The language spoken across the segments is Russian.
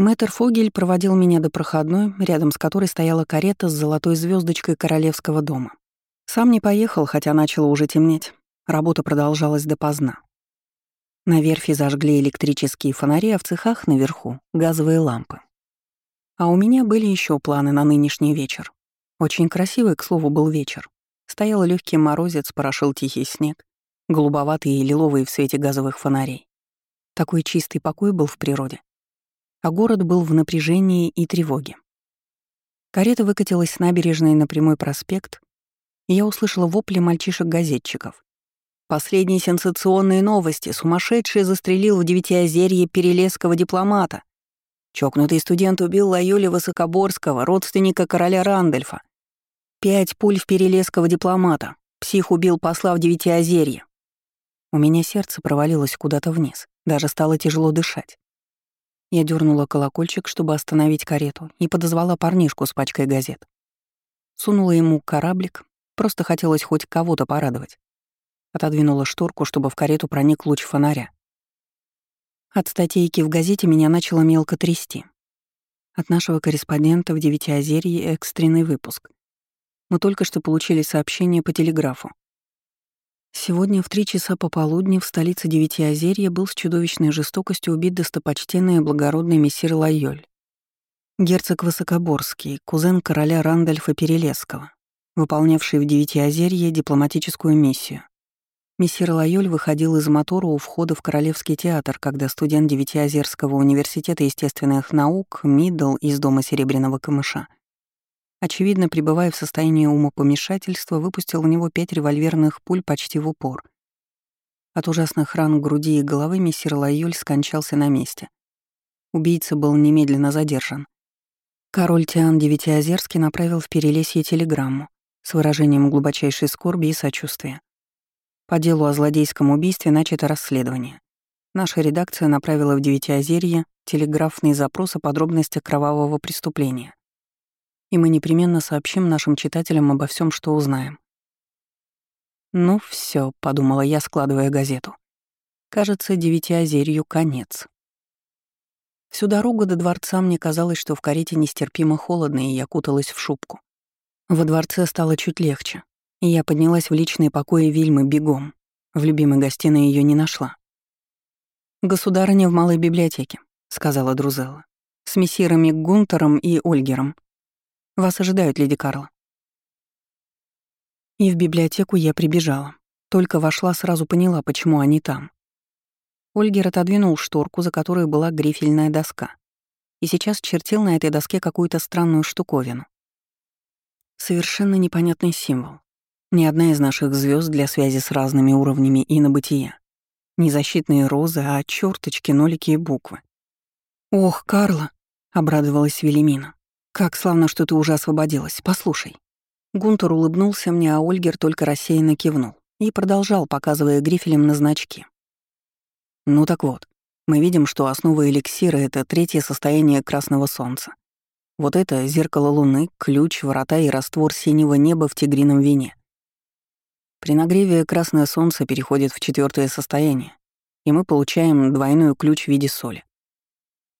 Мэтр Фогель проводил меня до проходной, рядом с которой стояла карета с золотой звездочкой королевского дома. Сам не поехал, хотя начало уже темнеть. Работа продолжалась допоздна. На верфи зажгли электрические фонари, а в цехах наверху — газовые лампы. А у меня были еще планы на нынешний вечер. Очень красивый, к слову, был вечер. Стоял легкий морозец, порошил тихий снег, голубоватый и лиловый в свете газовых фонарей. Такой чистый покой был в природе. А город был в напряжении и тревоге. Карета выкатилась с набережной на прямой проспект, и я услышала вопли мальчишек-газетчиков. Последние сенсационные новости. Сумасшедший застрелил в Девятиозерье перелесского дипломата. Чокнутый студент убил Лайоли Высокоборского, родственника короля Рандольфа. Пять пуль в перелесского дипломата. Псих убил посла в Девятиозерье. У меня сердце провалилось куда-то вниз. Даже стало тяжело дышать. Я дернула колокольчик, чтобы остановить карету, и подозвала парнишку с пачкой газет. Сунула ему кораблик, просто хотелось хоть кого-то порадовать. Отодвинула шторку, чтобы в карету проник луч фонаря. От статейки в газете меня начало мелко трясти. От нашего корреспондента в Девятиозерье экстренный выпуск. Мы только что получили сообщение по телеграфу. Сегодня в три часа пополудни в столице Девятиозерья был с чудовищной жестокостью убит достопочтенный и благородный мессир Лайоль. Герцог Высокоборский, кузен короля Рандольфа Перелесского, выполнявший в Девятиозерье дипломатическую миссию. Мессир Лайоль выходил из мотора у входа в Королевский театр, когда студент Девятиозерского университета естественных наук Мидл из Дома Серебряного Камыша, очевидно, пребывая в состоянии умопомешательства, выпустил в него пять револьверных пуль почти в упор. От ужасных ран груди и головы мессир Лайоль скончался на месте. Убийца был немедленно задержан. Король Тиан Девятиозерский направил в Перелесье телеграмму с выражением глубочайшей скорби и сочувствия. По делу о злодейском убийстве начато расследование. Наша редакция направила в Девятиозерье телеграфный запрос о подробностях кровавого преступления. И мы непременно сообщим нашим читателям обо всем, что узнаем. «Ну все, подумала я, складывая газету. «Кажется, Девятиозерью конец». Всю дорогу до дворца мне казалось, что в карете нестерпимо холодно, и я куталась в шубку. Во дворце стало чуть легче и я поднялась в личные покои Вильмы бегом. В любимой гостиной ее не нашла. «Государыня в малой библиотеке», — сказала Друзелла. «С мессирами Гунтером и Ольгером. Вас ожидают, леди Карла». И в библиотеку я прибежала. Только вошла, сразу поняла, почему они там. Ольгер отодвинул шторку, за которой была грифельная доска, и сейчас чертил на этой доске какую-то странную штуковину. Совершенно непонятный символ. Ни одна из наших звезд для связи с разными уровнями инобытия. Не защитные розы, а черточки, нолики и буквы. «Ох, Карла!» — обрадовалась Велимина. «Как славно, что ты уже освободилась. Послушай». Гунтер улыбнулся мне, а Ольгер только рассеянно кивнул и продолжал, показывая грифелем на значки. Ну так вот, мы видим, что основа эликсира — это третье состояние красного солнца. Вот это — зеркало луны, ключ, врата и раствор синего неба в тигрином вине. При нагреве красное солнце переходит в четвертое состояние, и мы получаем двойной ключ в виде соли.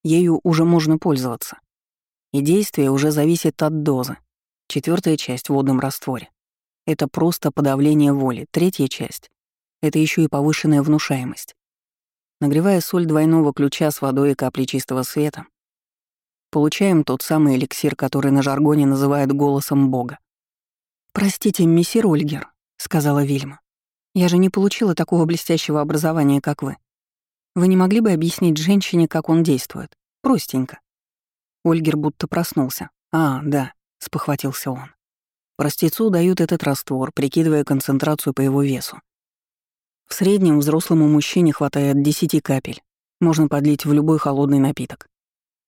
Ею уже можно пользоваться. И действие уже зависит от дозы. Четвертая часть в водном растворе — это просто подавление воли. Третья часть — это еще и повышенная внушаемость. Нагревая соль двойного ключа с водой и каплей чистого света, получаем тот самый эликсир, который на жаргоне называют голосом Бога. «Простите, мессир Ольгер», сказала Вильма. «Я же не получила такого блестящего образования, как вы. Вы не могли бы объяснить женщине, как он действует? Простенько». Ольгер будто проснулся. «А, да», — спохватился он. Простецу дают этот раствор, прикидывая концентрацию по его весу. В среднем взрослому мужчине хватает 10 капель. Можно подлить в любой холодный напиток.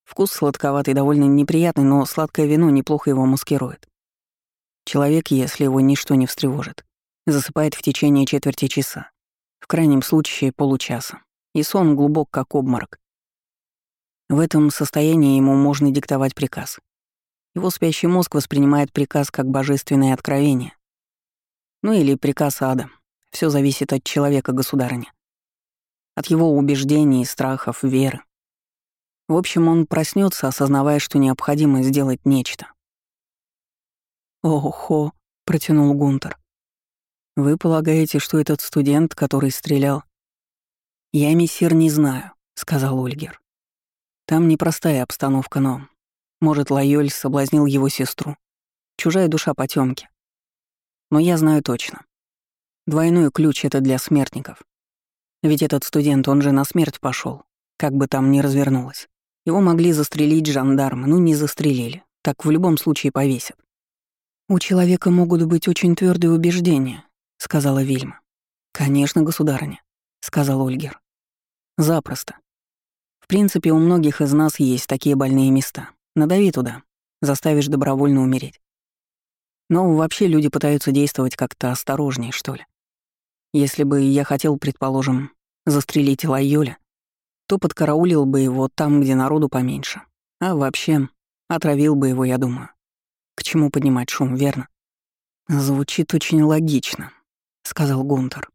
Вкус сладковатый, довольно неприятный, но сладкое вино неплохо его маскирует. Человек, если его ничто не встревожит, Засыпает в течение четверти часа, в крайнем случае получаса, и сон глубок, как обморок. В этом состоянии ему можно диктовать приказ. Его спящий мозг воспринимает приказ как божественное откровение. Ну или приказ ада. Все зависит от человека, государыня. От его убеждений, страхов, веры. В общем, он проснется, осознавая, что необходимо сделать нечто. «Охо», — протянул Гунтер. «Вы полагаете, что этот студент, который стрелял...» «Я, мессир, не знаю», — сказал Ольгер. «Там непростая обстановка, но... Может, Лайоль соблазнил его сестру. Чужая душа потемки. Но я знаю точно. Двойной ключ — это для смертников. Ведь этот студент, он же на смерть пошел, как бы там ни развернулось. Его могли застрелить жандармы, ну не застрелили. Так в любом случае повесят. «У человека могут быть очень твердые убеждения», — сказала Вильма. «Конечно, государыня», — сказал Ольгер. «Запросто. Принципе, у многих из нас есть такие больные места. Надави туда, заставишь добровольно умереть. Но вообще люди пытаются действовать как-то осторожнее, что ли. Если бы я хотел, предположим, застрелить Лайоля, то подкараулил бы его там, где народу поменьше. А вообще, отравил бы его, я думаю. К чему поднимать шум, верно? Звучит очень логично, сказал Гунтер.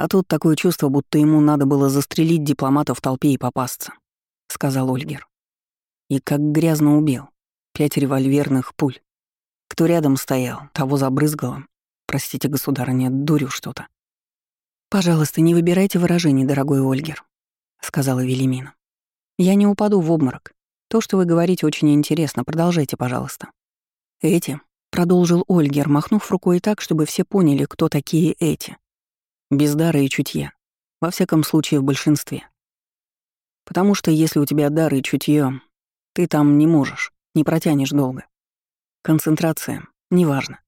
А тут такое чувство, будто ему надо было застрелить дипломата в толпе и попасться, сказал Ольгер. И как грязно убил. Пять револьверных пуль. Кто рядом стоял, того забрызгало. Простите, государыня, дурю что-то. «Пожалуйста, не выбирайте выражений, дорогой Ольгер», — сказала Велимина. «Я не упаду в обморок. То, что вы говорите, очень интересно. Продолжайте, пожалуйста». «Эти», — продолжил Ольгер, махнув рукой так, чтобы все поняли, кто такие эти. Без дара и чутья. Во всяком случае, в большинстве. Потому что если у тебя дар и чутье, ты там не можешь, не протянешь долго. Концентрация, неважно.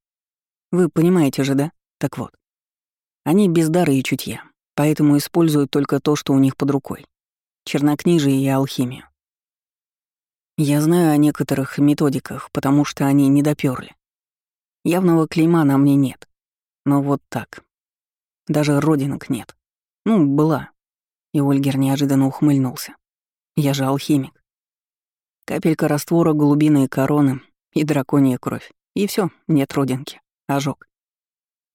Вы понимаете же, да? Так вот. Они без дара и чутья, поэтому используют только то, что у них под рукой. Чернокнижие и алхимию. Я знаю о некоторых методиках, потому что они не допёрли. Явного клейма на мне нет. Но вот так. Даже родинок нет. Ну, была. И Ольгер неожиданно ухмыльнулся. Я же алхимик. Капелька раствора голубиной короны и драконья кровь. И все, нет родинки. Ожог.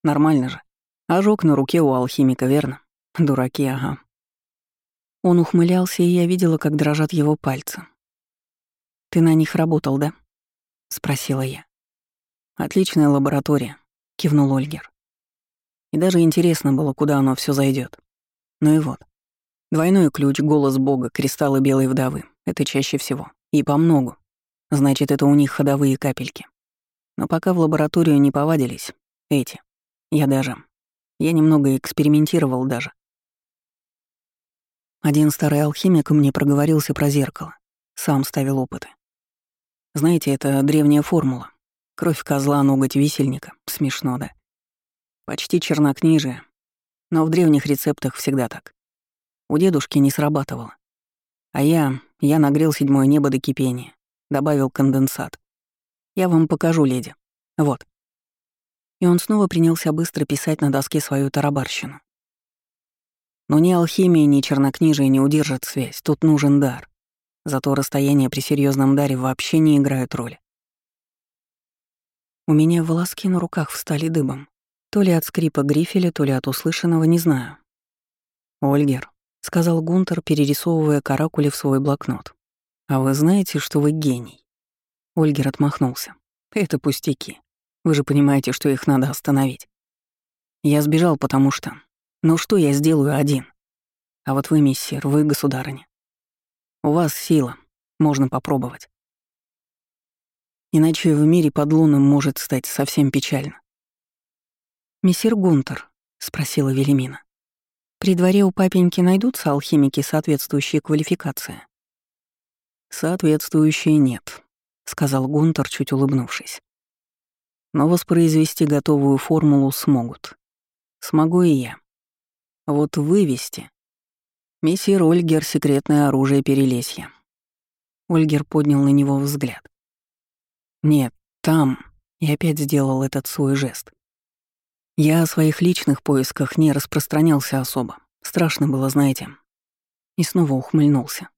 Нормально же. Ожог на руке у алхимика, верно? Дураки, ага. Он ухмылялся, и я видела, как дрожат его пальцы. «Ты на них работал, да?» — спросила я. «Отличная лаборатория», — кивнул Ольгер. И даже интересно было, куда оно все зайдет. Ну и вот. Двойной ключ, голос бога, кристаллы белой вдовы — это чаще всего. И по многу. Значит, это у них ходовые капельки. Но пока в лабораторию не повадились, эти. Я даже я немного экспериментировал даже. Один старый алхимик мне проговорился про зеркало. Сам ставил опыты. Знаете, это древняя формула. Кровь козла, ноготь висельника. Смешно, да? Почти чернокнижие. Но в древних рецептах всегда так. У дедушки не срабатывало. А я, я нагрел седьмое небо до кипения. Добавил конденсат. Я вам покажу, леди. Вот. И он снова принялся быстро писать на доске свою тарабарщину. Но ни алхимия, ни чернокнижие не удержат связь, тут нужен дар. Зато расстояние при серьезном даре вообще не играет роли. У меня волоски на руках встали дыбом. То ли от скрипа грифеля, то ли от услышанного, не знаю. «Ольгер», — сказал Гунтер, перерисовывая каракули в свой блокнот. «А вы знаете, что вы гений?» Ольгер отмахнулся. «Это пустяки. Вы же понимаете, что их надо остановить. Я сбежал, потому что... Ну что я сделаю один? А вот вы, миссир, вы государыня. У вас сила, можно попробовать. Иначе в мире под луном может стать совсем печально. «Мессир Гунтер», — спросила Велимина, — «при дворе у папеньки найдутся алхимики, соответствующие квалификации?» «Соответствующие нет», — сказал Гунтер, чуть улыбнувшись. Но воспроизвести готовую формулу смогут. Смогу и я. Вот вывести. Мессир Ольгер — секретное оружие Перелесья. Ольгер поднял на него взгляд. Нет, там. И опять сделал этот свой жест. Я о своих личных поисках не распространялся особо. Страшно было, знаете. И снова ухмыльнулся.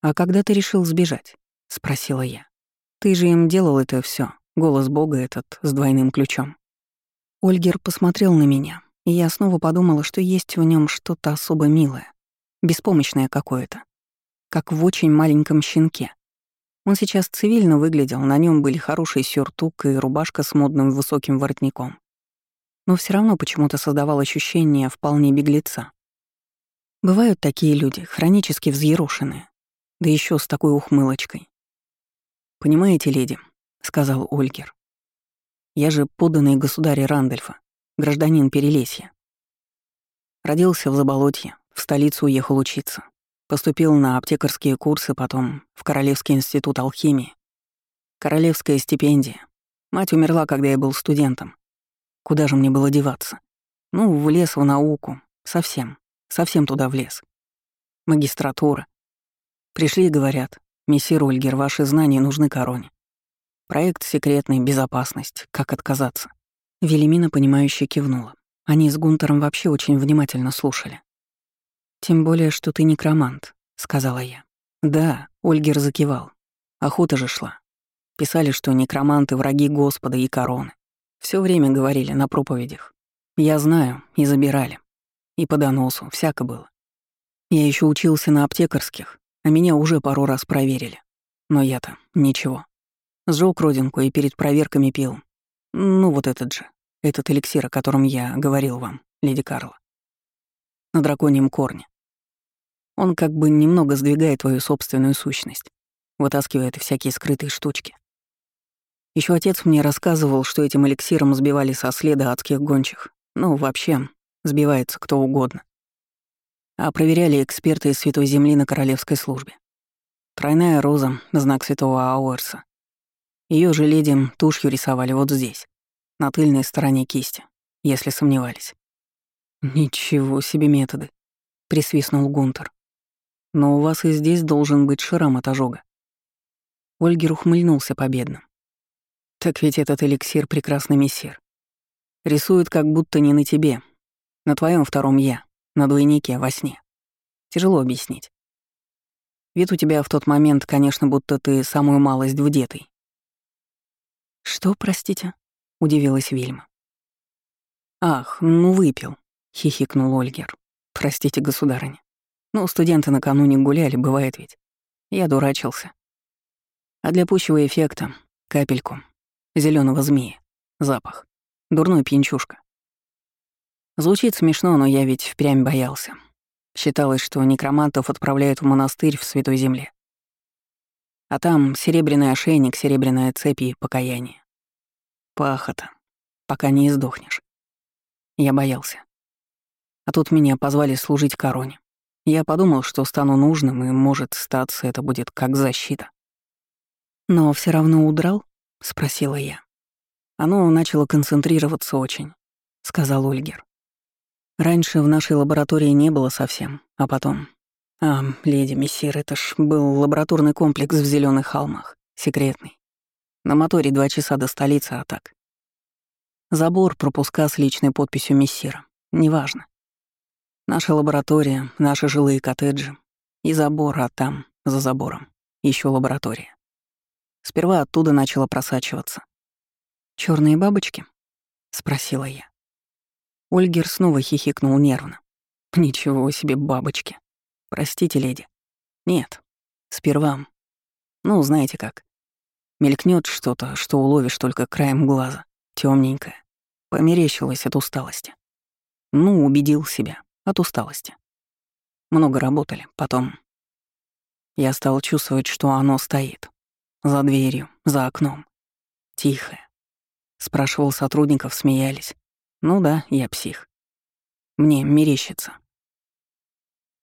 «А когда ты решил сбежать?» — спросила я. «Ты же им делал это все. Голос Бога этот с двойным ключом. Ольгер посмотрел на меня, и я снова подумала, что есть в нем что-то особо милое, беспомощное какое-то. как в очень маленьком щенке. Он сейчас цивильно выглядел, на нем были хороший сюртук и рубашка с модным высоким воротником. Но все равно почему-то создавал ощущение вполне беглеца. Бывают такие люди, хронически взъерошенные, да еще с такой ухмылочкой. «Понимаете, леди», — сказал Ольгер, — «я же поданный государя Рандольфа, гражданин Перелесья. Родился в Заболотье, в столицу уехал учиться. Поступил на аптекарские курсы, потом в Королевский институт алхимии. Королевская стипендия. Мать умерла, когда я был студентом. Куда же мне было деваться? Ну, в лес, в науку. Совсем. Совсем туда влез. Магистратура. Пришли и говорят, мессир Ольгер, ваши знания нужны короне. Проект секретный, безопасность. Как отказаться? Велимина, понимающе кивнула. Они с Гунтером вообще очень внимательно слушали. «Тем более, что ты некромант», — сказала я. «Да», — Ольгер закивал. «Охота же шла. Писали, что некроманты — враги Господа и короны. Все время говорили на проповедях. Я знаю, и забирали. И по доносу, всяко было. Я еще учился на аптекарских, а меня уже пару раз проверили. Но я-то ничего. Сжёг родинку и перед проверками пил. Ну, вот этот же. Этот эликсир, о котором я говорил вам, леди Карла на драконьем корне. Он как бы немного сдвигает твою собственную сущность, вытаскивает всякие скрытые штучки. Еще отец мне рассказывал, что этим эликсиром сбивали со следа адских гончих. Ну, вообще, сбивается кто угодно. А проверяли эксперты из Святой Земли на королевской службе. Тройная роза — знак святого Ауэрса. Ее же леди тушью рисовали вот здесь, на тыльной стороне кисти, если сомневались. «Ничего себе методы», — присвистнул Гунтер. «Но у вас и здесь должен быть шрам от ожога». Ольгер ухмыльнулся победно. «Так ведь этот эликсир — прекрасный мессир. Рисует как будто не на тебе, на твоем втором «я», на двойнике, во сне. Тяжело объяснить. Вид у тебя в тот момент, конечно, будто ты самую малость вдетый». «Что, простите?» — удивилась Вильма. «Ах, ну выпил», — хихикнул Ольгер. «Простите, государыня. Ну, студенты накануне гуляли, бывает ведь. Я дурачился. А для пущего эффекта — капельку. Зеленого змея. Запах. Дурной пьянчушка. Звучит смешно, но я ведь впрямь боялся. Считалось, что некромантов отправляют в монастырь в Святой Земле. А там серебряный ошейник, серебряная цепь и покаяние. Пахота. Пока не издохнешь. Я боялся. А тут меня позвали служить короне. Я подумал, что стану нужным, и, может, статься это будет как защита. «Но все равно удрал?» — спросила я. «Оно начало концентрироваться очень», — сказал Ольгер. «Раньше в нашей лаборатории не было совсем, а потом...» «А, леди мессир, это ж был лабораторный комплекс в зеленых холмах, секретный. На моторе два часа до столицы, а так...» Забор, пропуска с личной подписью мессира. Неважно. Наша лаборатория, наши жилые коттеджи. И забор, а там, за забором, еще лаборатория. Сперва оттуда начало просачиваться. Черные бабочки?» — спросила я. Ольгер снова хихикнул нервно. «Ничего себе бабочки. Простите, леди. Нет. Сперва. Ну, знаете как. Мелькнет что-то, что уловишь только краем глаза, темненькое. Померещилось от усталости. Ну, убедил себя. От усталости. Много работали, потом... Я стал чувствовать, что оно стоит. За дверью, за окном. Тихое. Спрашивал сотрудников, смеялись. Ну да, я псих. Мне мерещится.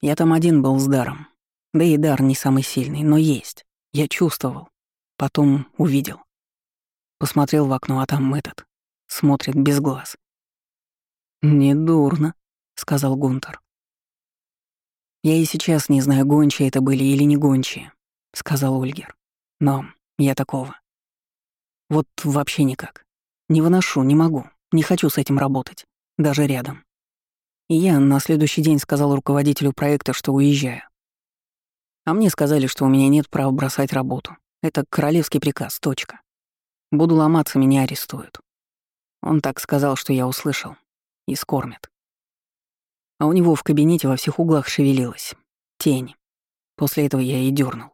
Я там один был с даром. Да и дар не самый сильный, но есть. Я чувствовал. Потом увидел. Посмотрел в окно, а там этот. Смотрит без глаз. «Недурно», — сказал Гунтер. «Я и сейчас не знаю, гончие это были или не гончие», — сказал Ольгер. «Но я такого. Вот вообще никак. Не выношу, не могу, не хочу с этим работать. Даже рядом. И я на следующий день сказал руководителю проекта, что уезжаю. А мне сказали, что у меня нет права бросать работу. Это королевский приказ, точка. Буду ломаться, меня арестуют. Он так сказал, что я услышал. И скормят а у него в кабинете во всех углах шевелилась. Тень. После этого я и дернул.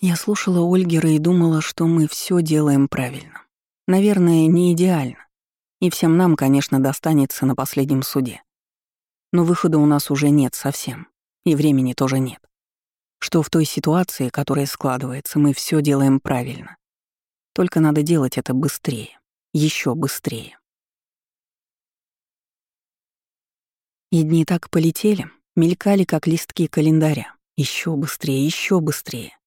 Я слушала Ольгера и думала, что мы все делаем правильно. Наверное, не идеально. И всем нам, конечно, достанется на последнем суде. Но выхода у нас уже нет совсем, и времени тоже нет. Что в той ситуации, которая складывается, мы все делаем правильно. Только надо делать это быстрее, еще быстрее. И дни так полетели, мелькали, как листки календаря. Еще быстрее, еще быстрее.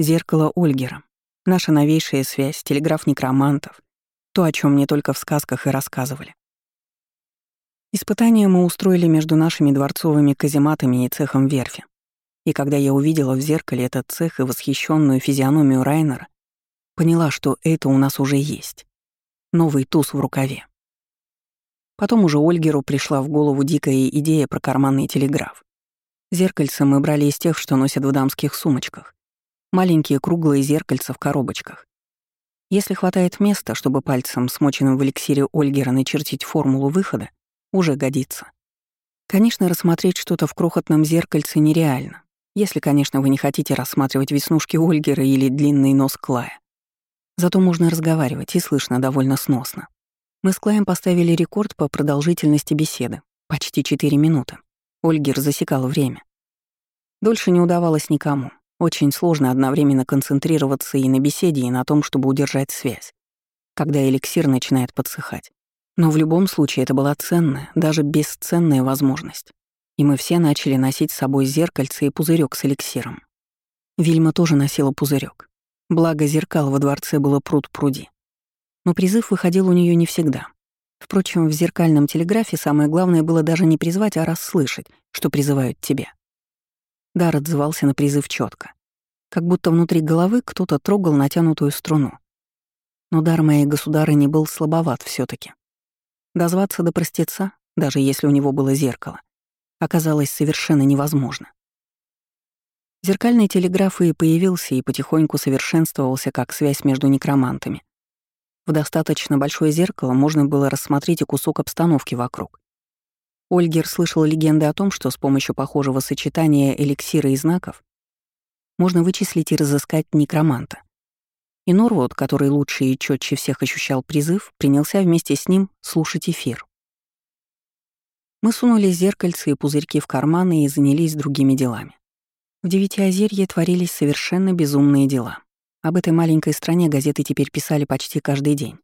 Зеркало Ольгера, наша новейшая связь, телеграф некромантов, то, о чем мне только в сказках и рассказывали. Испытания мы устроили между нашими дворцовыми казематами и цехом верфи. И когда я увидела в зеркале этот цех и восхищенную физиономию Райнера, поняла, что это у нас уже есть. Новый туз в рукаве. Потом уже Ольгеру пришла в голову дикая идея про карманный телеграф. Зеркальца мы брали из тех, что носят в дамских сумочках. Маленькие круглые зеркальца в коробочках. Если хватает места, чтобы пальцем, смоченным в эликсире Ольгера, начертить формулу выхода, уже годится. Конечно, рассмотреть что-то в крохотном зеркальце нереально, если, конечно, вы не хотите рассматривать веснушки Ольгера или длинный нос Клая. Зато можно разговаривать, и слышно довольно сносно. Мы с Клаем поставили рекорд по продолжительности беседы. Почти 4 минуты. Ольгер засекал время. Дольше не удавалось никому. Очень сложно одновременно концентрироваться и на беседе, и на том, чтобы удержать связь, когда эликсир начинает подсыхать. Но в любом случае это была ценная, даже бесценная возможность. И мы все начали носить с собой зеркальце и пузырек с эликсиром. Вильма тоже носила пузырек. Благо зеркал во дворце было пруд-пруди. Но призыв выходил у нее не всегда. Впрочем, в зеркальном телеграфе самое главное было даже не призвать, а расслышать, что призывают тебя. Дар отзывался на призыв четко, как будто внутри головы кто-то трогал натянутую струну. Но дар моей государыни был слабоват все таки Дозваться до простеца, даже если у него было зеркало, оказалось совершенно невозможно. Зеркальный телеграф и появился и потихоньку совершенствовался как связь между некромантами. В достаточно большое зеркало можно было рассмотреть и кусок обстановки вокруг. Ольгер слышал легенды о том, что с помощью похожего сочетания эликсира и знаков можно вычислить и разыскать некроманта. И Норвуд, который лучше и четче всех ощущал призыв, принялся вместе с ним слушать эфир. Мы сунули зеркальцы и пузырьки в карманы и занялись другими делами. В Девятиозерье творились совершенно безумные дела. Об этой маленькой стране газеты теперь писали почти каждый день.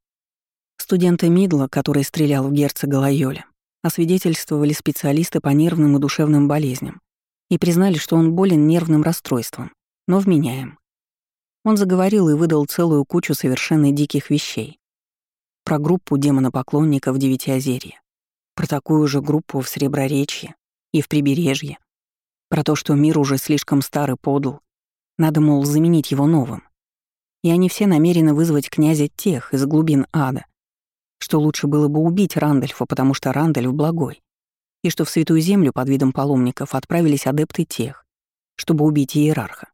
Студента Мидла, который стрелял в герцога Лайоля, освидетельствовали специалисты по нервным и душевным болезням и признали, что он болен нервным расстройством, но вменяем. Он заговорил и выдал целую кучу совершенно диких вещей. Про группу демонопоклонников Девятиозерья, про такую же группу в Среброречье и в Прибережье, про то, что мир уже слишком старый подл, надо, мол, заменить его новым. И они все намерены вызвать князя тех из глубин ада, что лучше было бы убить Рандольфа, потому что Рандольф благой, и что в Святую Землю под видом паломников отправились адепты тех, чтобы убить иерарха.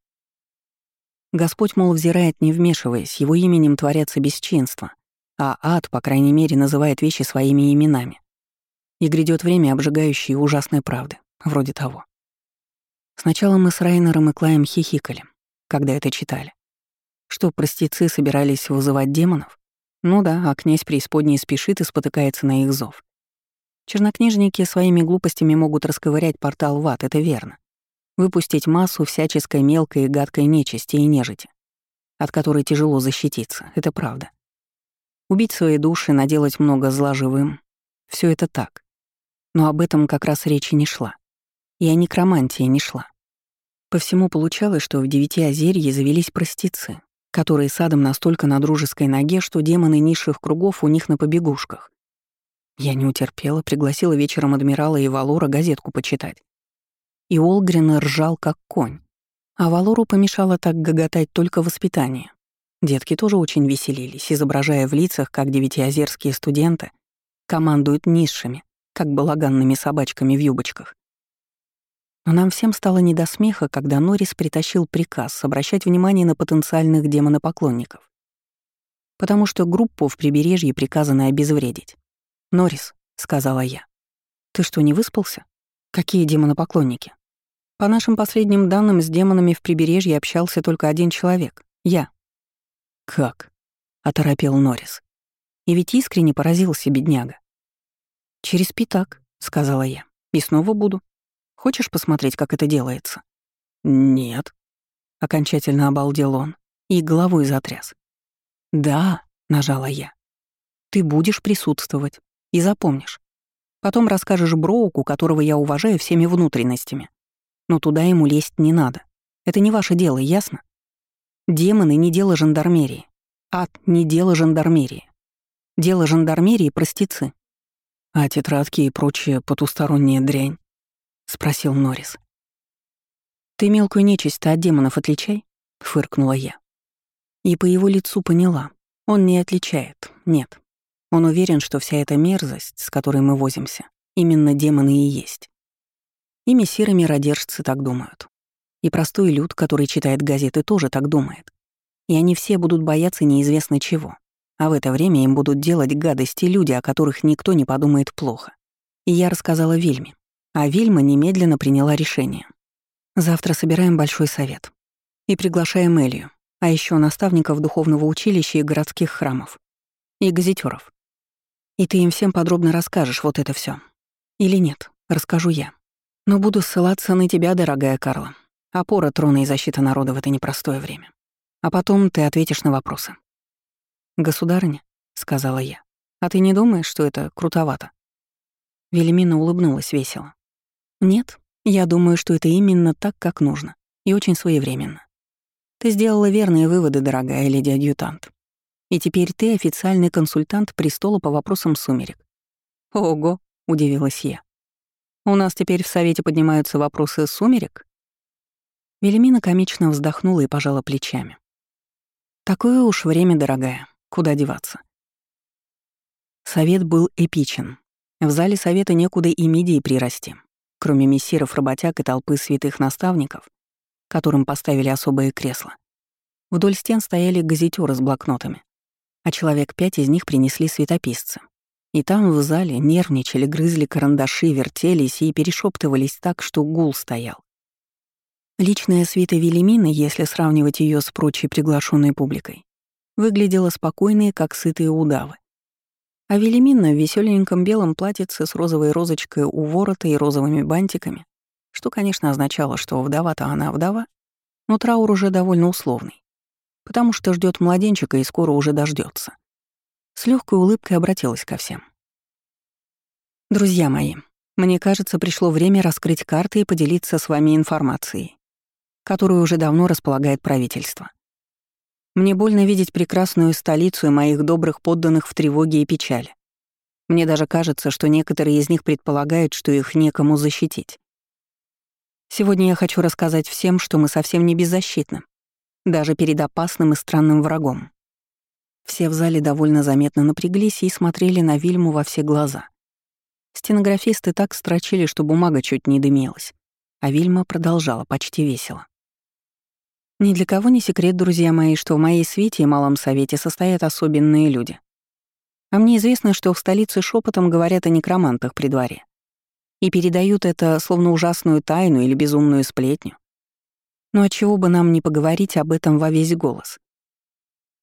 Господь, мол, взирает, не вмешиваясь, его именем творятся бесчинства, а ад, по крайней мере, называет вещи своими именами. И грядет время обжигающей ужасной правды, вроде того. Сначала мы с Райнером и Клаем хихикали, когда это читали. Что, простецы собирались вызывать демонов? Ну да, а князь преисподней спешит и спотыкается на их зов. Чернокнижники своими глупостями могут расковырять портал в ад, это верно выпустить массу всяческой мелкой и гадкой нечисти и нежити, от которой тяжело защититься, это правда. Убить свои души, наделать много зла живым — все это так. Но об этом как раз речи не шла. И о некромантии не шла. По всему получалось, что в девяти озерье завелись простецы, которые садом настолько на дружеской ноге, что демоны низших кругов у них на побегушках. Я не утерпела, пригласила вечером адмирала и Валора газетку почитать и Олгрен ржал как конь. А Валору помешало так гоготать только воспитание. Детки тоже очень веселились, изображая в лицах, как девятиозерские студенты командуют низшими, как балаганными собачками в юбочках. Но нам всем стало не до смеха, когда Норрис притащил приказ обращать внимание на потенциальных демонопоклонников. Потому что группу в прибережье приказано обезвредить. «Норрис», — сказала я, — «ты что, не выспался? Какие демонопоклонники?» По нашим последним данным, с демонами в прибережье общался только один человек — я. «Как?» — оторопел Норрис. И ведь искренне поразился бедняга. «Через пятак», — сказала я. «И снова буду. Хочешь посмотреть, как это делается?» «Нет», — окончательно обалдел он и головой затряс. «Да», — нажала я. «Ты будешь присутствовать и запомнишь. Потом расскажешь Броуку, которого я уважаю всеми внутренностями. Но туда ему лезть не надо. Это не ваше дело, ясно? Демоны — не дело жандармерии. Ад — не дело жандармерии. Дело жандармерии — простецы. А тетрадки и прочая потусторонняя дрянь? Спросил Норрис. Ты мелкую нечисть-то от демонов отличай, фыркнула я. И по его лицу поняла. Он не отличает, нет. Он уверен, что вся эта мерзость, с которой мы возимся, именно демоны и есть. И мессиры миродержцы так думают. И простой люд, который читает газеты, тоже так думает. И они все будут бояться неизвестно чего. А в это время им будут делать гадости люди, о которых никто не подумает плохо. И я рассказала Вильме. А Вильма немедленно приняла решение. Завтра собираем большой совет. И приглашаем Элью, а еще наставников духовного училища и городских храмов. И газетеров. И ты им всем подробно расскажешь вот это все. Или нет, расскажу я. Но буду ссылаться на тебя, дорогая Карла. Опора трона и защита народа в это непростое время. А потом ты ответишь на вопросы. «Государыня», — сказала я, — «а ты не думаешь, что это крутовато?» Велимина улыбнулась весело. «Нет, я думаю, что это именно так, как нужно, и очень своевременно. Ты сделала верные выводы, дорогая леди-адъютант. И теперь ты официальный консультант престола по вопросам сумерек». «Ого», — удивилась я. «У нас теперь в Совете поднимаются вопросы сумерек?» Велимина комично вздохнула и пожала плечами. «Такое уж время, дорогая. Куда деваться? Совет был эпичен. В зале совета некуда и мидии прирасти. Кроме мессиров, работяг и толпы святых наставников, которым поставили особые кресла. Вдоль стен стояли газетёры с блокнотами, а человек пять из них принесли светописцы. И там в зале нервничали, грызли карандаши, вертелись и перешептывались так, что гул стоял. Личная свита Велимины, если сравнивать ее с прочей приглашенной публикой, выглядела спокойной, как сытые удавы. А Велимина в веселеньком белом платьице с розовой розочкой у ворота и розовыми бантиками, что, конечно, означало, что вдова-то она вдова, но траур уже довольно условный, потому что ждет младенчика и скоро уже дождется. С легкой улыбкой обратилась ко всем. «Друзья мои, мне кажется, пришло время раскрыть карты и поделиться с вами информацией, которую уже давно располагает правительство. Мне больно видеть прекрасную столицу и моих добрых подданных в тревоге и печали. Мне даже кажется, что некоторые из них предполагают, что их некому защитить. Сегодня я хочу рассказать всем, что мы совсем не беззащитны, даже перед опасным и странным врагом. Все в зале довольно заметно напряглись и смотрели на Вильму во все глаза. Стенографисты так строчили, что бумага чуть не дымелась, а Вильма продолжала почти весело. Ни для кого не секрет, друзья мои, что в моей свите и малом совете состоят особенные люди. А мне известно, что в столице шепотом говорят о некромантах при дворе. И передают это словно ужасную тайну или безумную сплетню. Но отчего бы нам не поговорить об этом во весь голос?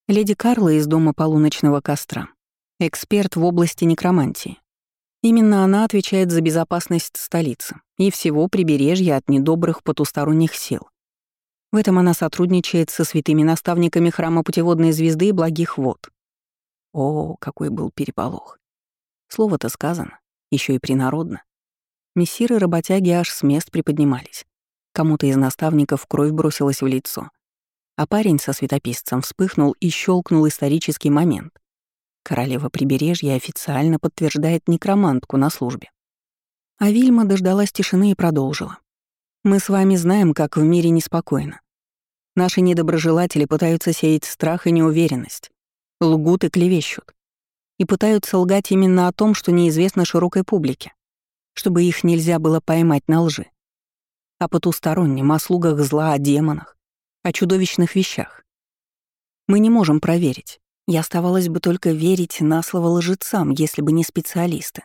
Леди Карла из дома полуночного костра. Эксперт в области некромантии. Именно она отвечает за безопасность столицы и всего прибережья от недобрых потусторонних сил. В этом она сотрудничает со святыми наставниками храма путеводной звезды и благих вод. О, какой был переполох. Слово-то сказано, еще и принародно. Мессиры работяги аж с мест приподнимались. Кому-то из наставников кровь бросилась в лицо. А парень со светописцем вспыхнул и щелкнул исторический момент. Королева прибережья официально подтверждает некромантку на службе. А Вильма дождалась тишины и продолжила. Мы с вами знаем, как в мире неспокойно. Наши недоброжелатели пытаются сеять страх и неуверенность, лгут и клевещут. И пытаются лгать именно о том, что неизвестно широкой публике, чтобы их нельзя было поймать на лжи. О потустороннем, о слугах зла, о демонах, о чудовищных вещах. Мы не можем проверить. И оставалось бы только верить на слово лжецам, если бы не специалисты.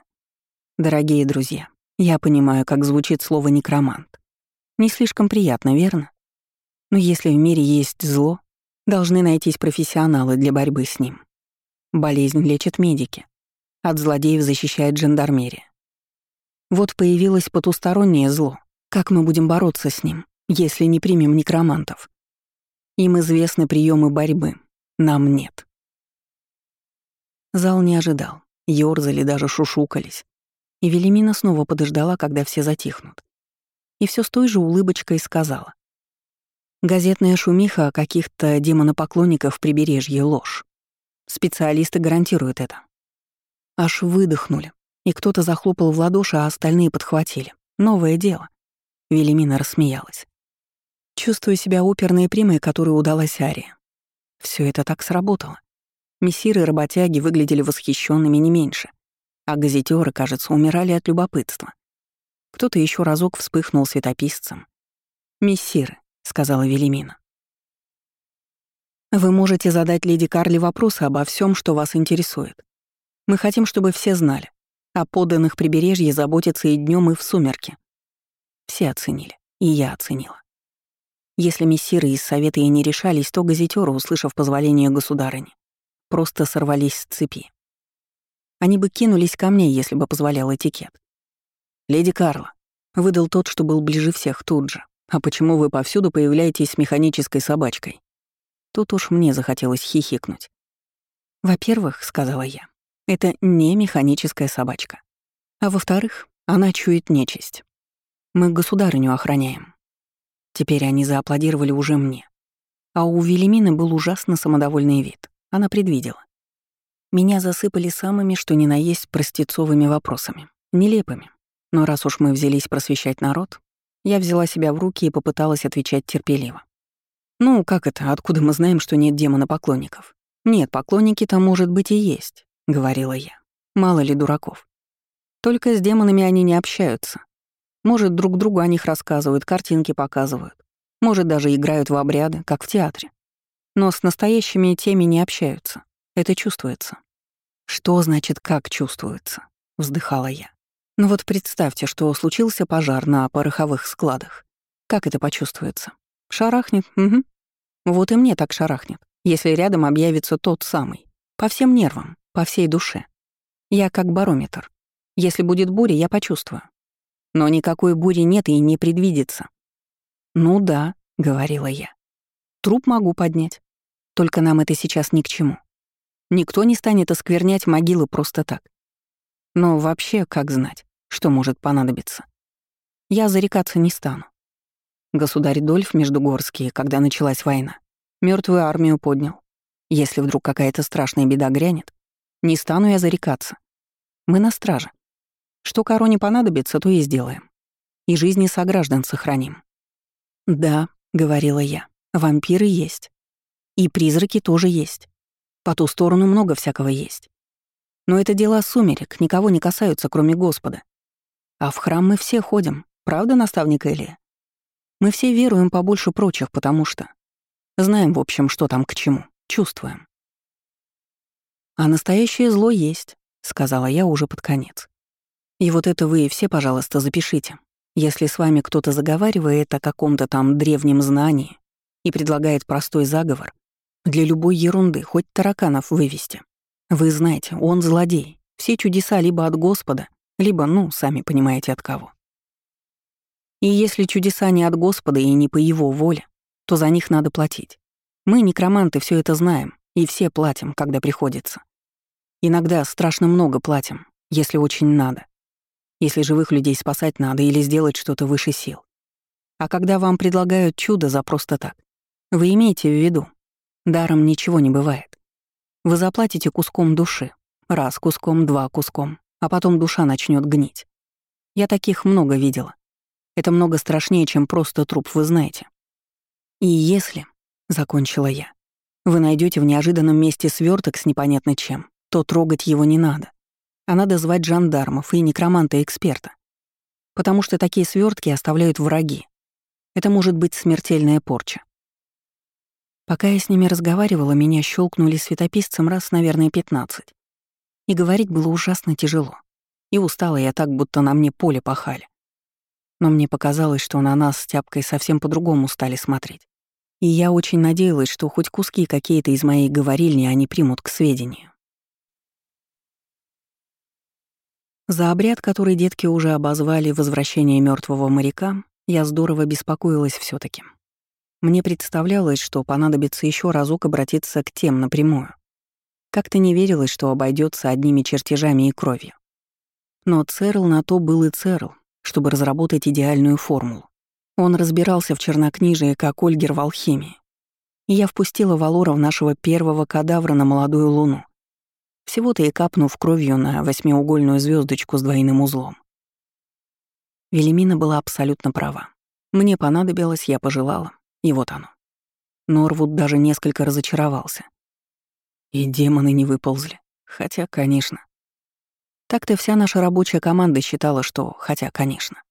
Дорогие друзья, я понимаю, как звучит слово «некромант». Не слишком приятно, верно? Но если в мире есть зло, должны найтись профессионалы для борьбы с ним. Болезнь лечат медики. От злодеев защищает жандармерия. Вот появилось потустороннее зло. Как мы будем бороться с ним, если не примем некромантов? Им известны приемы борьбы, нам нет. Зал не ожидал. Ёрзали, даже шушукались. И Велимина снова подождала, когда все затихнут. И все с той же улыбочкой сказала. Газетная шумиха о каких-то демонопоклонниках в прибережье — ложь. Специалисты гарантируют это. Аж выдохнули, и кто-то захлопал в ладоши, а остальные подхватили. Новое дело. Велимина рассмеялась. Чувствую себя оперной примой, которой удалась Ария. Все это так сработало. Мессиры и работяги выглядели восхищенными не меньше, а газетеры, кажется, умирали от любопытства. Кто-то еще разок вспыхнул светописцем. «Мессиры», — сказала Велимина. «Вы можете задать леди Карли вопросы обо всем, что вас интересует. Мы хотим, чтобы все знали. О поданных прибережье заботятся и днем, и в сумерки». Все оценили, и я оценила. Если мессиры из совета и не решались, то газетеры, услышав позволение государыни, просто сорвались с цепи. Они бы кинулись ко мне, если бы позволял этикет. «Леди Карла», — выдал тот, что был ближе всех тут же. «А почему вы повсюду появляетесь с механической собачкой?» Тут уж мне захотелось хихикнуть. «Во-первых», — сказала я, — «это не механическая собачка. А во-вторых, она чует нечисть. Мы государыню охраняем. Теперь они зааплодировали уже мне. А у Велимины был ужасно самодовольный вид. Она предвидела. Меня засыпали самыми, что ни на есть, простецовыми вопросами. Нелепыми. Но раз уж мы взялись просвещать народ, я взяла себя в руки и попыталась отвечать терпеливо. «Ну, как это? Откуда мы знаем, что нет демона-поклонников?» «Нет, поклонники-то, может быть, и есть», — говорила я. «Мало ли дураков. Только с демонами они не общаются. Может, друг другу о них рассказывают, картинки показывают. Может, даже играют в обряды, как в театре. Но с настоящими теми не общаются. Это чувствуется. «Что значит, как чувствуется?» — вздыхала я. «Ну вот представьте, что случился пожар на пороховых складах. Как это почувствуется? Шарахнет? Угу. Вот и мне так шарахнет, если рядом объявится тот самый. По всем нервам, по всей душе. Я как барометр. Если будет буря, я почувствую. Но никакой бури нет и не предвидится. «Ну да», — говорила я. «Труп могу поднять. Только нам это сейчас ни к чему. Никто не станет осквернять могилы просто так. Но вообще, как знать, что может понадобиться? Я зарекаться не стану. Государь Дольф Междугорский, когда началась война, мертвую армию поднял. Если вдруг какая-то страшная беда грянет, не стану я зарекаться. Мы на страже. Что короне понадобится, то и сделаем. И жизни сограждан сохраним. «Да», — говорила я, — «вампиры есть. И призраки тоже есть. По ту сторону много всякого есть. Но это дела сумерек, никого не касаются, кроме Господа. А в храм мы все ходим, правда, наставник Элия? Мы все веруем побольше прочих, потому что... Знаем, в общем, что там к чему, чувствуем. «А настоящее зло есть», — сказала я уже под конец. И вот это вы все, пожалуйста, запишите. Если с вами кто-то заговаривает о каком-то там древнем знании и предлагает простой заговор, для любой ерунды, хоть тараканов вывести. Вы знаете, он злодей. Все чудеса либо от Господа, либо, ну, сами понимаете, от кого. И если чудеса не от Господа и не по его воле, то за них надо платить. Мы, некроманты, все это знаем, и все платим, когда приходится. Иногда страшно много платим, если очень надо если живых людей спасать надо или сделать что-то выше сил. А когда вам предлагают чудо за просто так, вы имейте в виду, даром ничего не бывает. Вы заплатите куском души, раз куском, два куском, а потом душа начнет гнить. Я таких много видела. Это много страшнее, чем просто труп, вы знаете. И если, — закончила я, — вы найдете в неожиданном месте сверток с непонятно чем, то трогать его не надо а надо звать жандармов и некроманта-эксперта. Потому что такие свертки оставляют враги. Это может быть смертельная порча. Пока я с ними разговаривала, меня щелкнули светописцем раз, наверное, 15. И говорить было ужасно тяжело. И устала я так, будто на мне поле пахали. Но мне показалось, что на нас с тяпкой совсем по-другому стали смотреть. И я очень надеялась, что хоть куски какие-то из моей говорильни они примут к сведению. За обряд, который детки уже обозвали «возвращение мертвого моряка», я здорово беспокоилась все таки Мне представлялось, что понадобится еще разок обратиться к тем напрямую. Как-то не верилось, что обойдется одними чертежами и кровью. Но Церл на то был и Церл, чтобы разработать идеальную формулу. Он разбирался в чернокнижии, как Ольгер в алхимии. И я впустила Валора в нашего первого кадавра на молодую луну. Всего-то и капнув кровью на восьмиугольную звездочку с двойным узлом. Велимина была абсолютно права. Мне понадобилось, я пожелала, и вот оно. Норвуд даже несколько разочаровался. И демоны не выползли. Хотя, конечно. Так-то вся наша рабочая команда считала, что «хотя, конечно».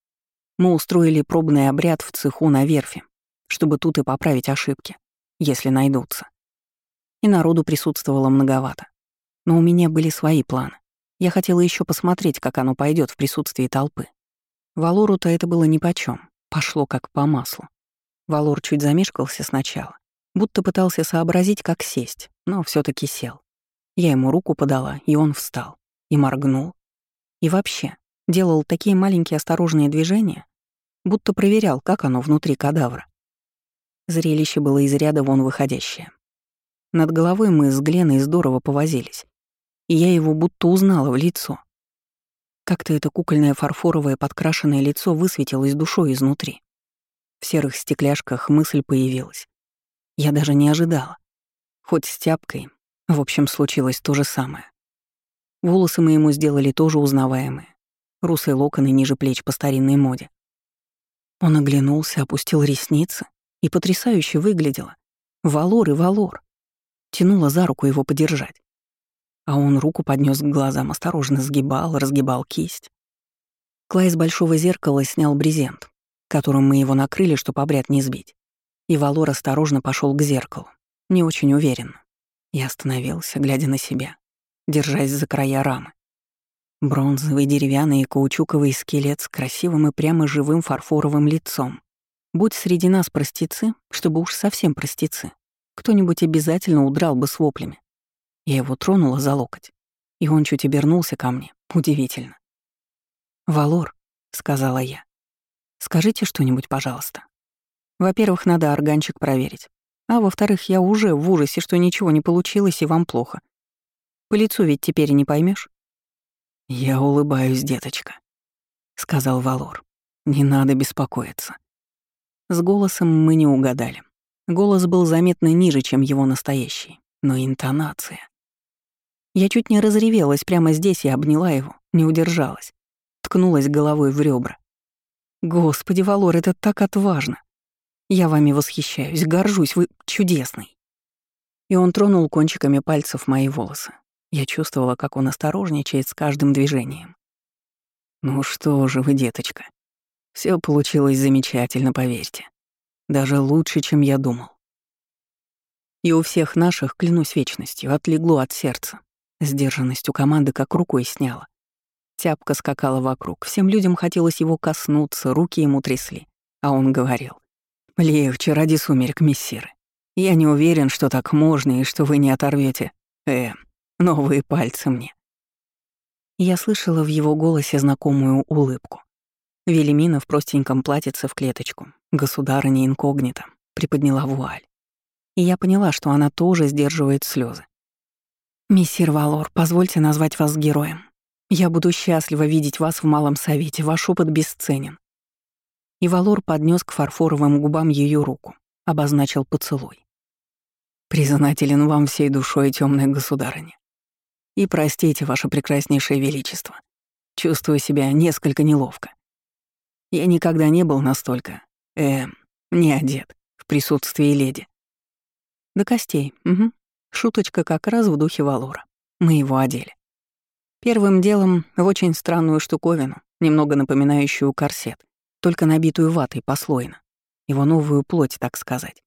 Мы устроили пробный обряд в цеху на верфи, чтобы тут и поправить ошибки, если найдутся. И народу присутствовало многовато. Но у меня были свои планы. Я хотела еще посмотреть, как оно пойдет в присутствии толпы. Валору-то это было нипочём, пошло как по маслу. Валор чуть замешкался сначала, будто пытался сообразить, как сесть, но все таки сел. Я ему руку подала, и он встал, и моргнул. И вообще, делал такие маленькие осторожные движения, будто проверял, как оно внутри кадавра. Зрелище было из ряда вон выходящее. Над головой мы с Гленой здорово повозились, и я его будто узнала в лицо. Как-то это кукольное фарфоровое подкрашенное лицо высветилось душой изнутри. В серых стекляшках мысль появилась. Я даже не ожидала. Хоть с тяпкой, в общем, случилось то же самое. Волосы мы ему сделали тоже узнаваемые. Русые локоны ниже плеч по старинной моде. Он оглянулся, опустил ресницы и потрясающе выглядело. Валор и Валор. Тянула за руку его подержать. А он руку поднес к глазам, осторожно сгибал, разгибал кисть. Клай из большого зеркала снял брезент, которым мы его накрыли, чтобы обряд не сбить. И Валор осторожно пошел к зеркалу, не очень уверенно. Я остановился, глядя на себя, держась за края рамы. Бронзовый, деревянный и каучуковый скелет с красивым и прямо живым фарфоровым лицом. Будь среди нас простецы, чтобы уж совсем простецы, кто-нибудь обязательно удрал бы с воплями. Я его тронула за локоть, и он чуть обернулся ко мне. Удивительно. «Валор», — сказала я, — «скажите что-нибудь, пожалуйста. Во-первых, надо органчик проверить. А во-вторых, я уже в ужасе, что ничего не получилось и вам плохо. По лицу ведь теперь не поймешь. «Я улыбаюсь, деточка», — сказал Валор. «Не надо беспокоиться». С голосом мы не угадали. Голос был заметно ниже, чем его настоящий, но интонация. Я чуть не разревелась прямо здесь и обняла его, не удержалась. Ткнулась головой в ребра. «Господи, Валор, это так отважно! Я вами восхищаюсь, горжусь, вы чудесный!» И он тронул кончиками пальцев мои волосы. Я чувствовала, как он осторожничает с каждым движением. «Ну что же вы, деточка, все получилось замечательно, поверьте. Даже лучше, чем я думал. И у всех наших, клянусь вечностью, отлегло от сердца. Сдержанность у команды как рукой сняла. Тяпка скакала вокруг, всем людям хотелось его коснуться, руки ему трясли. А он говорил. «Легче ради сумерек, мессиры. Я не уверен, что так можно и что вы не оторвете. Э, Новые пальцы мне. Я слышала в его голосе знакомую улыбку. Велимина в простеньком платьице в клеточку, государыня инкогнито, приподняла вуаль. И я поняла, что она тоже сдерживает слезы. «Мессир Валор, позвольте назвать вас героем. Я буду счастлива видеть вас в Малом Совете, ваш опыт бесценен». И Валор поднес к фарфоровым губам ее руку, обозначил поцелуй. «Признателен вам всей душой, темная государыня. И простите, ваше прекраснейшее величество. Чувствую себя несколько неловко. Я никогда не был настолько, э, не одет в присутствии леди. До костей, угу. Шуточка как раз в духе Валора. Мы его одели. Первым делом в очень странную штуковину, немного напоминающую корсет, только набитую ватой послойно. Его новую плоть, так сказать.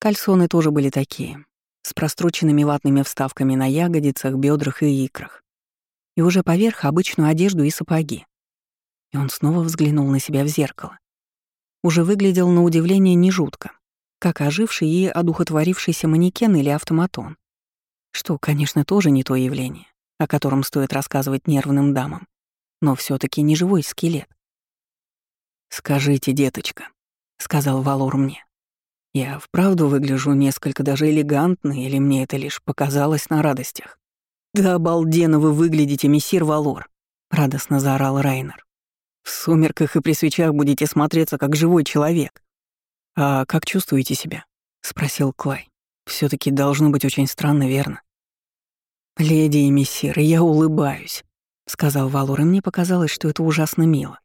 Кальсоны тоже были такие, с простроченными ватными вставками на ягодицах, бедрах и икрах. И уже поверх обычную одежду и сапоги. И он снова взглянул на себя в зеркало. Уже выглядел на удивление не жутко, как оживший и одухотворившийся манекен или автоматон. Что, конечно, тоже не то явление, о котором стоит рассказывать нервным дамам, но все таки не живой скелет. «Скажите, деточка», — сказал Валор мне, — «я вправду выгляжу несколько даже элегантно, или мне это лишь показалось на радостях?» «Да обалденно вы выглядите, мессир Валор!» — радостно заорал Райнер. «В сумерках и при свечах будете смотреться, как живой человек». «А как чувствуете себя?» — спросил Клай. все таки должно быть очень странно, верно?» «Леди и мессир, я улыбаюсь», — сказал Валор, и мне показалось, что это ужасно мило.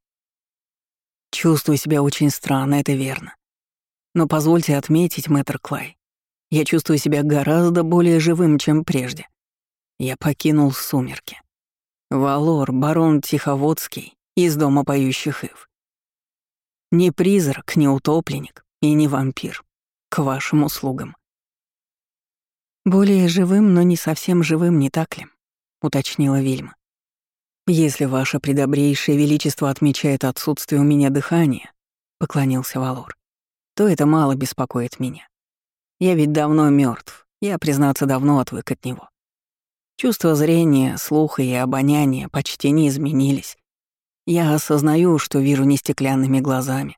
«Чувствую себя очень странно, это верно. Но позвольте отметить, мэтр Клай, я чувствую себя гораздо более живым, чем прежде. Я покинул сумерки. Валор, барон Тиховодский, из дома поющих ив. Не призрак, не утопленник и не вампир. К вашим услугам. «Более живым, но не совсем живым, не так ли?» — уточнила Вильма. «Если ваше предобрейшее величество отмечает отсутствие у меня дыхания», — поклонился Валор, — «то это мало беспокоит меня. Я ведь давно мертв, я, признаться, давно отвык от него. Чувства зрения, слуха и обоняния почти не изменились. Я осознаю, что вижу не стеклянными глазами,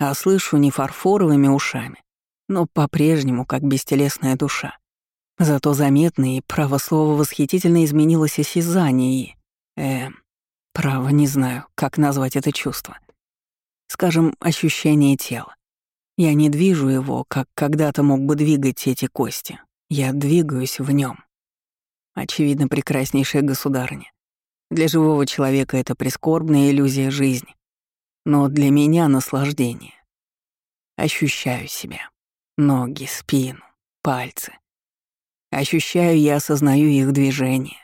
а слышу не фарфоровыми ушами, но по-прежнему как бестелесная душа. Зато заметно и, право слово, восхитительно изменилось осязание и... Э, право, не знаю, как назвать это чувство. Скажем, ощущение тела. Я не движу его, как когда-то мог бы двигать эти кости. Я двигаюсь в нем. Очевидно, прекраснейшая государыня. Для живого человека это прискорбная иллюзия жизни. Но для меня наслаждение. Ощущаю себя. Ноги, спину, пальцы. Ощущаю и осознаю их движение,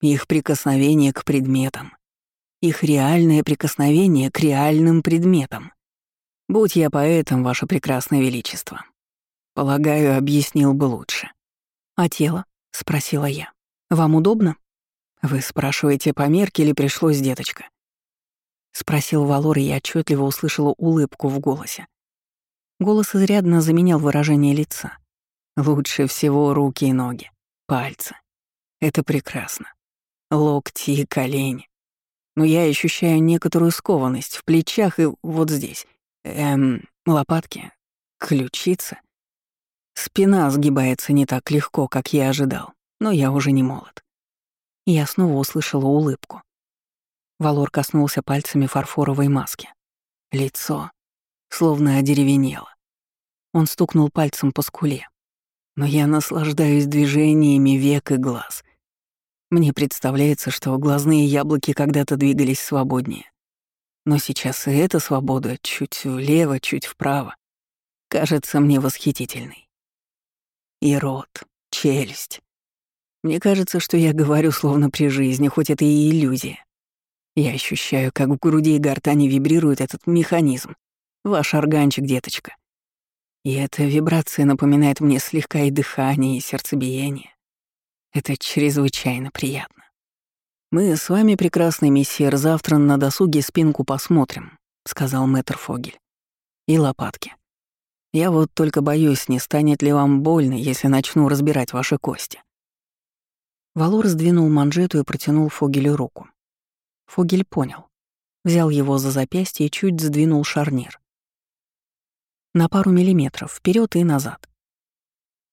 их прикосновение к предметам, их реальное прикосновение к реальным предметам. Будь я поэтом, ваше прекрасное величество. Полагаю, объяснил бы лучше. «А тело?» — спросила я. Вам удобно? Вы спрашиваете, по мерке ли пришлось, деточка? Спросил Валор, и я отчетливо услышала улыбку в голосе. Голос изрядно заменял выражение лица. Лучше всего руки и ноги, пальцы. Это прекрасно. Локти и колени. Но я ощущаю некоторую скованность в плечах и вот здесь. Эм, лопатки, ключицы. Спина сгибается не так легко, как я ожидал но я уже не молод. Я снова услышала улыбку. Валор коснулся пальцами фарфоровой маски. Лицо словно одеревенело. Он стукнул пальцем по скуле. Но я наслаждаюсь движениями век и глаз. Мне представляется, что глазные яблоки когда-то двигались свободнее. Но сейчас и эта свобода чуть влево, чуть вправо кажется мне восхитительной. И рот, челюсть, мне кажется, что я говорю словно при жизни, хоть это и иллюзия. Я ощущаю, как в груди и гортани вибрирует этот механизм. Ваш органчик, деточка. И эта вибрация напоминает мне слегка и дыхание, и сердцебиение. Это чрезвычайно приятно. «Мы с вами, прекрасный мессир, завтра на досуге спинку посмотрим», — сказал мэтр Фогель. «И лопатки. Я вот только боюсь, не станет ли вам больно, если начну разбирать ваши кости. Валор сдвинул манжету и протянул Фогелю руку. Фогель понял. Взял его за запястье и чуть сдвинул шарнир. На пару миллиметров, вперед и назад.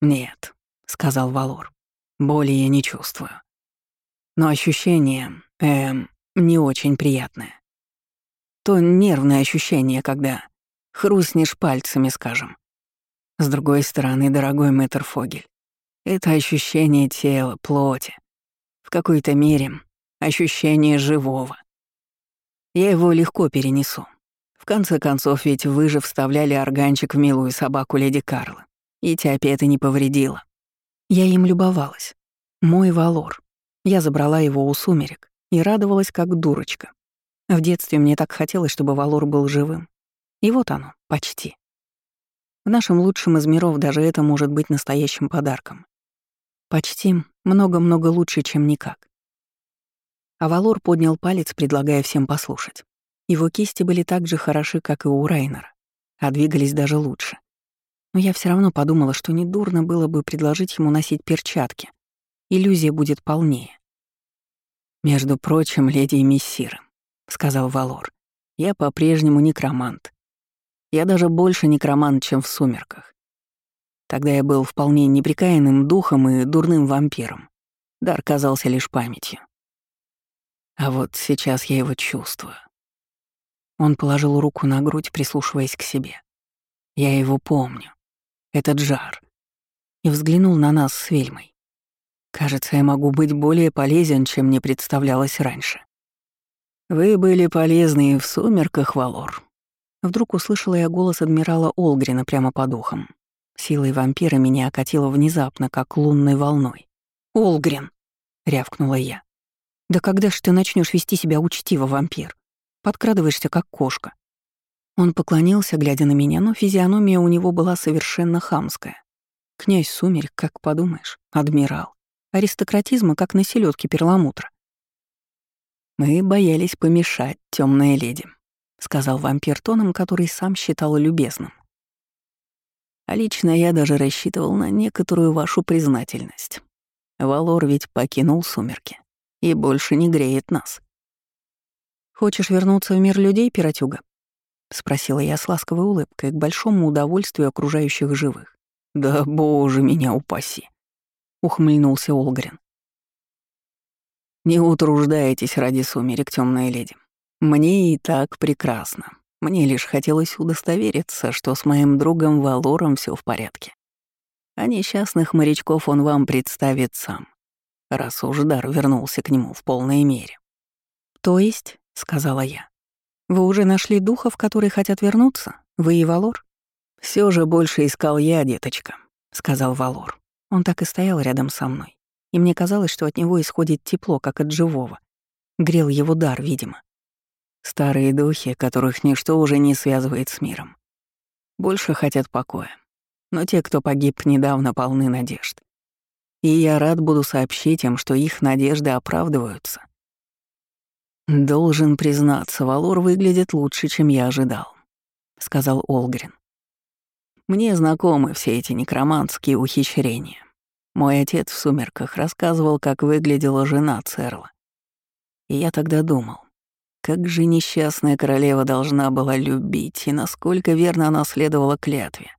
«Нет», — сказал Валор, — «боли я не чувствую. Но ощущение, эм, не очень приятное. То нервное ощущение, когда хрустнешь пальцами, скажем. С другой стороны, дорогой мэтр Фогель, это ощущение тела, плоти. В какой-то мере ощущение живого. Я его легко перенесу. В конце концов, ведь вы же вставляли органчик в милую собаку леди Карлы. И Тиапе это не повредило. Я им любовалась. Мой валор. Я забрала его у сумерек и радовалась как дурочка. В детстве мне так хотелось, чтобы валор был живым. И вот оно, почти. В нашем лучшем из миров даже это может быть настоящим подарком. Почти много-много лучше, чем никак. А Валор поднял палец, предлагая всем послушать. Его кисти были так же хороши, как и у Райнера, а двигались даже лучше. Но я все равно подумала, что недурно было бы предложить ему носить перчатки. Иллюзия будет полнее. «Между прочим, леди и мессиры», — сказал Валор, — «я по-прежнему некромант. Я даже больше некромант, чем в «Сумерках». Тогда я был вполне неприкаянным духом и дурным вампиром. Дар казался лишь памятью. А вот сейчас я его чувствую. Он положил руку на грудь, прислушиваясь к себе. Я его помню. Этот жар. И взглянул на нас с Вельмой. Кажется, я могу быть более полезен, чем мне представлялось раньше. Вы были полезны и в сумерках, Валор. Вдруг услышала я голос адмирала Олгрина прямо по духам. Силой вампира меня окатило внезапно, как лунной волной. «Олгрин!» — рявкнула я. «Да когда ж ты начнешь вести себя учтиво, вампир? Подкрадываешься, как кошка». Он поклонился, глядя на меня, но физиономия у него была совершенно хамская. Князь Сумерек, как подумаешь, адмирал. Аристократизма, как на селедке перламутра. Мы боялись помешать, темная леди, сказал вампир тоном, который сам считал любезным. А лично я даже рассчитывал на некоторую вашу признательность. Валор ведь покинул сумерки и больше не греет нас. «Хочешь вернуться в мир людей, пиротюга?» — спросила я с ласковой улыбкой к большому удовольствию окружающих живых. «Да боже меня упаси!» — ухмыльнулся Олгрин. «Не утруждайтесь ради сумерек, темная леди. Мне и так прекрасно. Мне лишь хотелось удостовериться, что с моим другом Валором все в порядке. А несчастных морячков он вам представит сам, раз уж дар вернулся к нему в полной мере. «То есть», — сказала я, — «вы уже нашли духов, которые хотят вернуться? Вы и Валор?» Все же больше искал я, деточка», — сказал Валор. Он так и стоял рядом со мной, и мне казалось, что от него исходит тепло, как от живого. Грел его дар, видимо. Старые духи, которых ничто уже не связывает с миром. Больше хотят покоя. Но те, кто погиб недавно, полны надежд. И я рад буду сообщить им, что их надежды оправдываются. «Должен признаться, Валор выглядит лучше, чем я ожидал», — сказал Олгрин. «Мне знакомы все эти некроманские ухищрения. Мой отец в «Сумерках» рассказывал, как выглядела жена Церла. И я тогда думал, как же несчастная королева должна была любить и насколько верно она следовала клятве,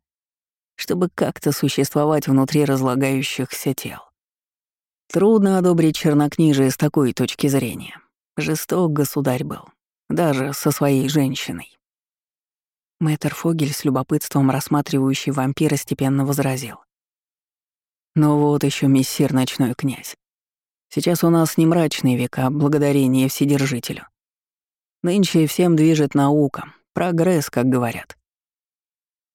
чтобы как-то существовать внутри разлагающихся тел. Трудно одобрить чернокнижие с такой точки зрения. Жесток государь был, даже со своей женщиной. Мэтр Фогель с любопытством рассматривающий вампира степенно возразил. «Ну вот еще мессир ночной князь. Сейчас у нас не мрачные века, а благодарение Вседержителю. Нынче всем движет наука, прогресс, как говорят.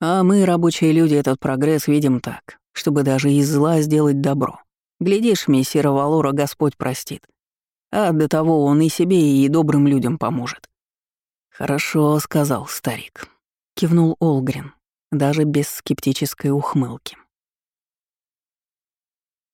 А мы, рабочие люди, этот прогресс видим так, чтобы даже из зла сделать добро. Глядишь, мессира Валора Господь простит. А до того он и себе, и добрым людям поможет. «Хорошо», — сказал старик. Кивнул Олгрин, даже без скептической ухмылки.